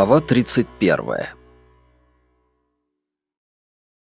Глава 31.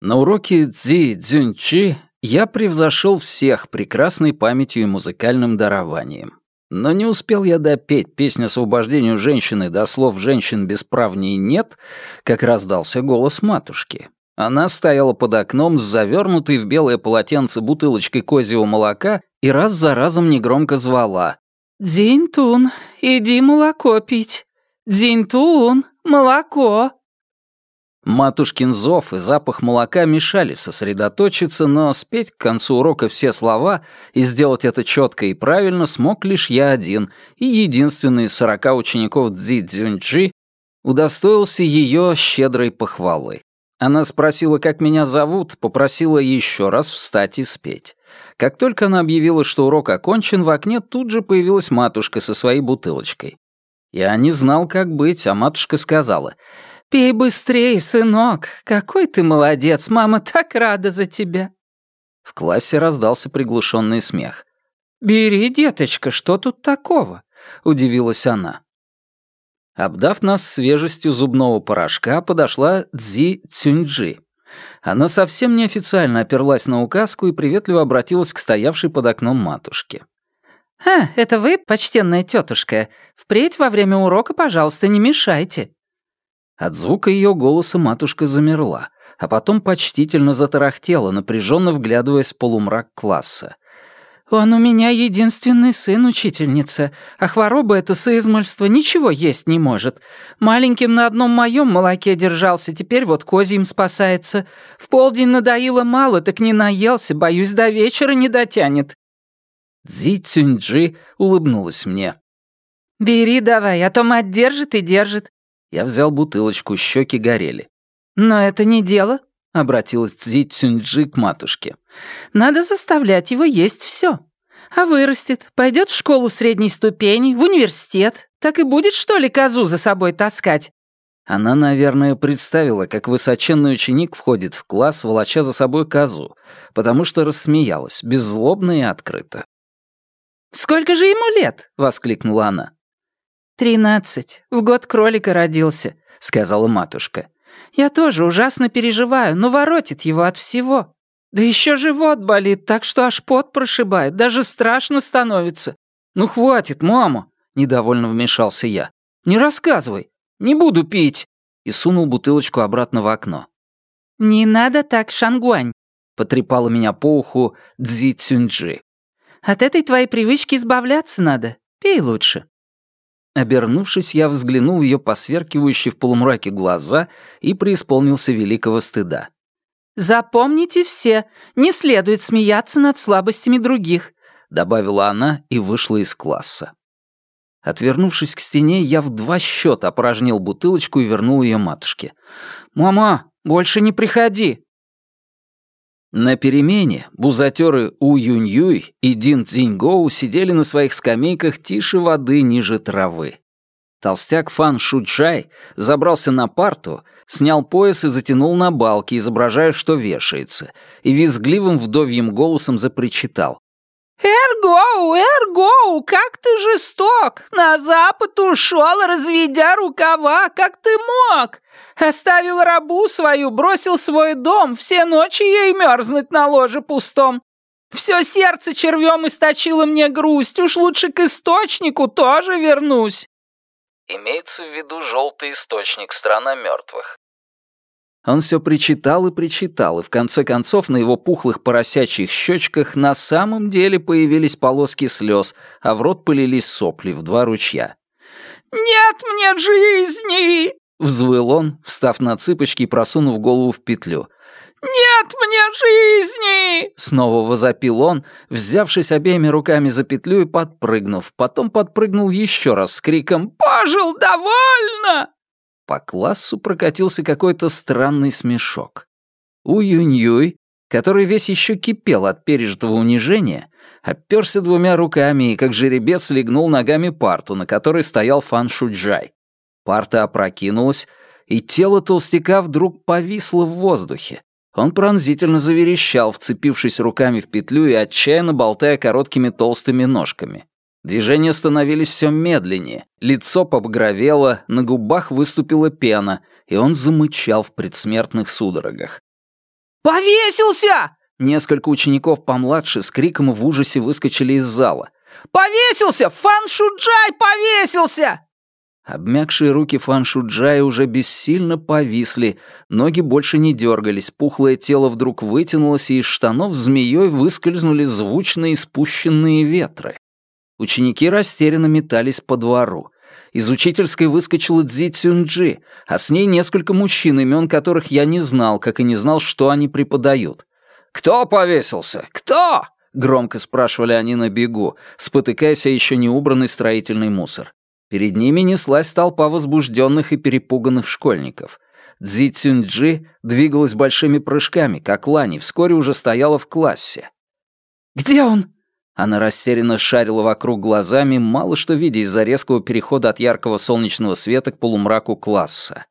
На уроке Цзи Цзюньчи я превзошел всех прекрасной памятью и музыкальным дарованием. Но не успел я допеть песню освобождению женщины до слов «женщин бесправней нет», как раздался голос матушки. Она стояла под окном с завернутой в белое полотенце бутылочкой козьего молока и раз за разом негромко звала. «Дзинь-тун, иди молоко пить! Дзинь-тун, молоко!» Матушкин зов и запах молока мешали сосредоточиться, но спеть к концу урока все слова и сделать это четко и правильно смог лишь я один, и единственный из сорока учеников Цзи Цзюньчжи удостоился ее щедрой похвалы. Она спросила, как меня зовут, попросила еще раз встать и спеть. Как только она объявила, что урок окончен, в окне тут же появилась матушка со своей бутылочкой. Я не знал, как быть, а матушка сказала, «Пей быстрее, сынок! Какой ты молодец! Мама так рада за тебя!» В классе раздался приглушенный смех. «Бери, деточка, что тут такого?» — удивилась она. Обдав нас свежестью зубного порошка, подошла Цзи Цюньджи. Она совсем неофициально оперлась на указку и приветливо обратилась к стоявшей под окном матушке. «А, это вы, почтенная тетушка? Впредь во время урока, пожалуйста, не мешайте». От звука ее голоса матушка замерла, а потом почтительно затарахтела, напряженно вглядываясь в полумрак класса. «Он у меня единственный сын, учительница, а хвороба это соизмальство ничего есть не может. Маленьким на одном моем молоке держался, теперь вот козьим спасается. В полдень надоело мало, так не наелся, боюсь, до вечера не дотянет». Цзи Цюньджи улыбнулась мне. «Бери давай, а то мать держит и держит». Я взял бутылочку, щеки горели. «Но это не дело обратилась Цзи Цюньджи к матушке. «Надо заставлять его есть все. А вырастет, пойдет в школу средней ступени, в университет. Так и будет, что ли, козу за собой таскать?» Она, наверное, представила, как высоченный ученик входит в класс, волоча за собой козу, потому что рассмеялась, беззлобно и открыто. «Сколько же ему лет?» — воскликнула она. «Тринадцать. В год кролика родился», — сказала матушка. Я тоже ужасно переживаю, но воротит его от всего. Да еще живот болит, так что аж пот прошибает, даже страшно становится. Ну хватит, мама, недовольно вмешался я. Не рассказывай, не буду пить. И сунул бутылочку обратно в окно. «Не надо так, Шангуань», — потрепала меня по уху Цзи Цюньджи. «От этой твоей привычки избавляться надо. Пей лучше». Обернувшись, я взглянул в ее посверкивающие в полумраке глаза и преисполнился великого стыда. «Запомните все, не следует смеяться над слабостями других», добавила она и вышла из класса. Отвернувшись к стене, я в два счета опорожнил бутылочку и вернул ее матушке. «Мама, больше не приходи!» На перемене бузатеры У Юнь-Юй и Дин Цзиньгоу сидели на своих скамейках тише воды ниже травы. Толстяк Фан Шуджай забрался на парту, снял пояс и затянул на балки, изображая, что вешается, и визгливым вдовьим голосом запричитал. «Эргоу, Эргоу, как ты жесток! На запад ушел, разведя рукава, как ты мог! Оставил рабу свою, бросил свой дом, все ночи ей мерзнуть на ложе пустом. Все сердце червем источило мне грусть, уж лучше к источнику тоже вернусь». Имеется в виду желтый источник, страна мертвых. Он все причитал и причитал, и в конце концов на его пухлых поросячьих щечках на самом деле появились полоски слез, а в рот полились сопли в два ручья. «Нет мне жизни!» — взвыл он, встав на цыпочки и просунув голову в петлю. «Нет мне жизни!» Снова возопил он, взявшись обеими руками за петлю и подпрыгнув. Потом подпрыгнул еще раз с криком «Пожил довольно!» По классу прокатился какой-то странный смешок. У Юнь-Юй, который весь еще кипел от пережитого унижения, оперся двумя руками и, как жеребец, легнул ногами парту, на которой стоял Фан Шуджай. Парта опрокинулась, и тело толстяка вдруг повисло в воздухе. Он пронзительно заверещал, вцепившись руками в петлю и отчаянно болтая короткими толстыми ножками. Движения становились все медленнее, лицо побагровело, на губах выступила пена, и он замычал в предсмертных судорогах. «Повесился!» Несколько учеников помладше с криком в ужасе выскочили из зала. «Повесился! Фан Шуджай повесился!» Обмякшие руки Фан Шуджая уже бессильно повисли, ноги больше не дергались, пухлое тело вдруг вытянулось, и из штанов змеей выскользнули звучные спущенные ветры. Ученики растерянно метались по двору. Из учительской выскочила Цзи Цюнджи, а с ней несколько мужчин, имен которых я не знал, как и не знал, что они преподают. «Кто повесился? Кто?» — громко спрашивали они на бегу, спотыкаясь о еще не убранный строительный мусор. Перед ними неслась толпа возбужденных и перепуганных школьников. Цзи Цюньджи двигалась большими прыжками, как лань, и вскоре уже стояла в классе. «Где он?» Она растерянно шарила вокруг глазами, мало что видя из-за резкого перехода от яркого солнечного света к полумраку класса.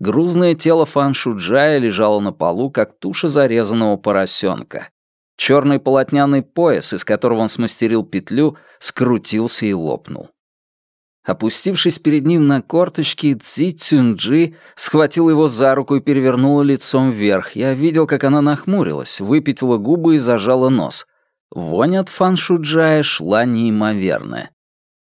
Грузное тело Фан Шуджая лежало на полу, как туша зарезанного поросенка. Черный полотняный пояс, из которого он смастерил петлю, скрутился и лопнул. Опустившись перед ним на корточки, Цзи Цюнджи схватил его за руку и перевернула лицом вверх. Я видел, как она нахмурилась, выпятила губы и зажала нос. Вонь от Фан Шуджая шла неимоверная.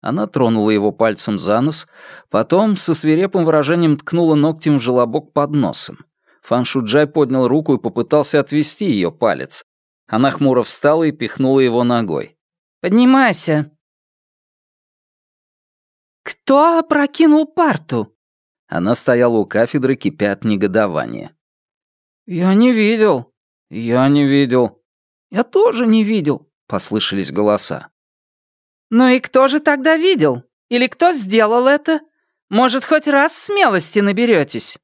Она тронула его пальцем за нос, потом со свирепым выражением ткнула ногтем в желобок под носом. Фан Шуджай поднял руку и попытался отвести ее палец. Она хмуро встала и пихнула его ногой. «Поднимайся», «Кто опрокинул парту?» Она стояла у кафедры, кипя от негодования. «Я не видел. Я не видел. Я тоже не видел», — послышались голоса. «Ну и кто же тогда видел? Или кто сделал это? Может, хоть раз смелости наберетесь?»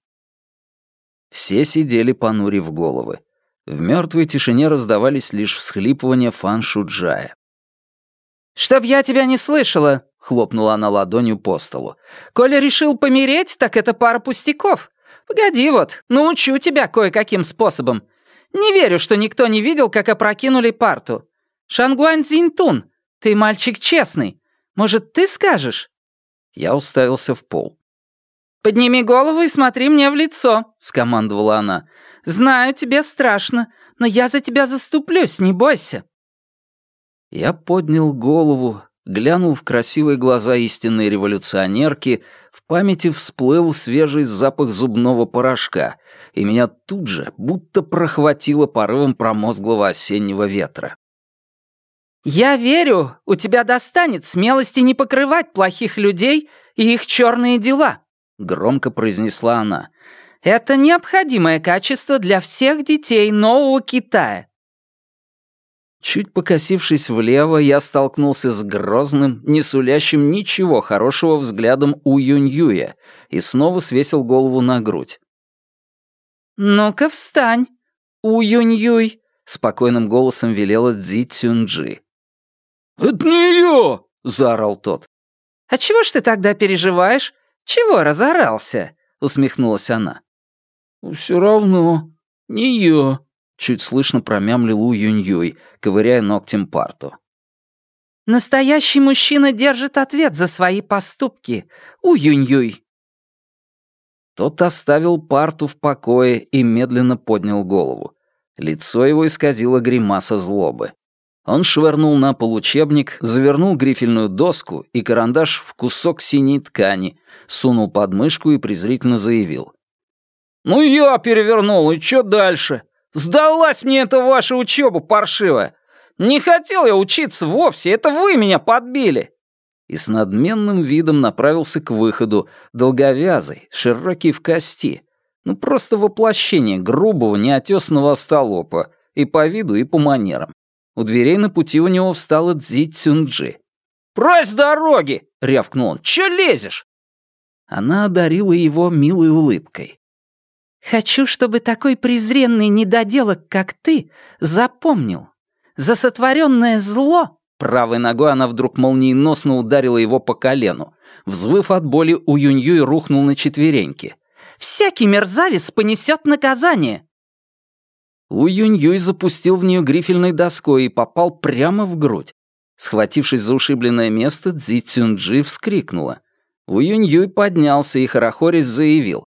Все сидели, понурив головы. В мертвой тишине раздавались лишь всхлипывания Фан Шуджая. «Чтоб я тебя не слышала!» — хлопнула она ладонью по столу. «Коля решил помереть, так это пара пустяков. Погоди вот, научу тебя кое-каким способом. Не верю, что никто не видел, как опрокинули парту. Шангуань Цзиньтун, ты мальчик честный. Может, ты скажешь?» Я уставился в пол. «Подними голову и смотри мне в лицо», — скомандовала она. «Знаю, тебе страшно, но я за тебя заступлюсь, не бойся». Я поднял голову, глянул в красивые глаза истинной революционерки, в памяти всплыл свежий запах зубного порошка, и меня тут же будто прохватило порывом промозглого осеннего ветра. «Я верю, у тебя достанет смелости не покрывать плохих людей и их черные дела», — громко произнесла она. «Это необходимое качество для всех детей нового Китая. Чуть покосившись влево, я столкнулся с грозным, не сулящим ничего хорошего взглядом У Юнь-Юя и снова свесил голову на грудь. «Ну-ка встань, У Юнь-Юй», — спокойным голосом велела Цзи Цюнджи. «Это не я!» — заорал тот. «А чего ж ты тогда переживаешь? Чего разорался?» — усмехнулась она. «Все равно, не я», Чуть слышно промямлил У Юнь-Юй, ковыряя ногтем парту. «Настоящий мужчина держит ответ за свои поступки, У Юнь-Юй!» Тот оставил парту в покое и медленно поднял голову. Лицо его исказило гримаса злобы. Он швырнул на пол учебник, завернул грифельную доску и карандаш в кусок синей ткани, сунул под мышку и презрительно заявил. «Ну я перевернул, и что дальше? Сдалась мне эта ваша учеба паршивая. Не хотел я учиться вовсе, это вы меня подбили!» И с надменным видом направился к выходу, долговязый, широкий в кости. Ну, просто воплощение грубого, неотесного остолопа, и по виду, и по манерам. У дверей на пути у него встала Цзи Цюнджи. «Прось дороги!» — рявкнул он. «Чё лезешь?» Она одарила его милой улыбкой. Хочу, чтобы такой презренный недоделок, как ты, запомнил. За сотворенное зло...» Правой ногой она вдруг молниеносно ударила его по колену. Взвыв от боли, у Юньюй рухнул на четвереньки. «Всякий мерзавец понесет наказание!» У Юньюй запустил в нее грифельной доской и попал прямо в грудь. Схватившись за ушибленное место, Цзи Цюнджи вскрикнула. У Юнь-Юй поднялся и хорохорясь заявил.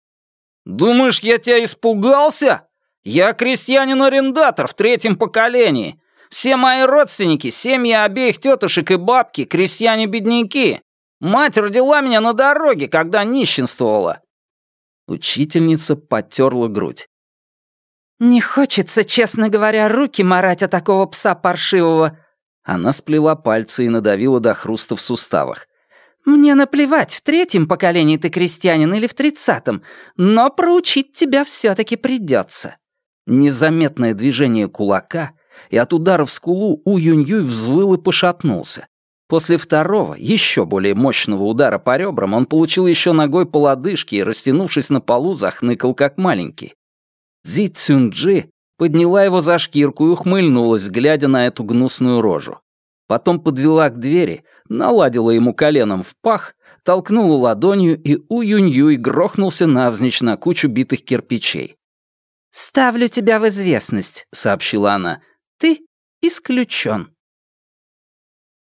«Думаешь, я тебя испугался? Я крестьянин-арендатор в третьем поколении. Все мои родственники, семьи обеих тетушек и бабки, крестьяне-бедняки. Мать родила меня на дороге, когда нищенствовала». Учительница потерла грудь. «Не хочется, честно говоря, руки марать от такого пса паршивого». Она сплела пальцы и надавила до хруста в суставах. «Мне наплевать, в третьем поколении ты крестьянин или в тридцатом, но проучить тебя все таки придется. Незаметное движение кулака, и от удара в скулу У Юнь-Юй взвыл и пошатнулся. После второго, еще более мощного удара по ребрам он получил еще ногой по лодыжке и, растянувшись на полу, захныкал как маленький. Зи Цюнджи подняла его за шкирку и ухмыльнулась, глядя на эту гнусную рожу. Потом подвела к двери, наладила ему коленом в пах, толкнула ладонью, и У Юнь-Юй грохнулся навзничь на кучу битых кирпичей. «Ставлю тебя в известность», — сообщила она. «Ты исключен».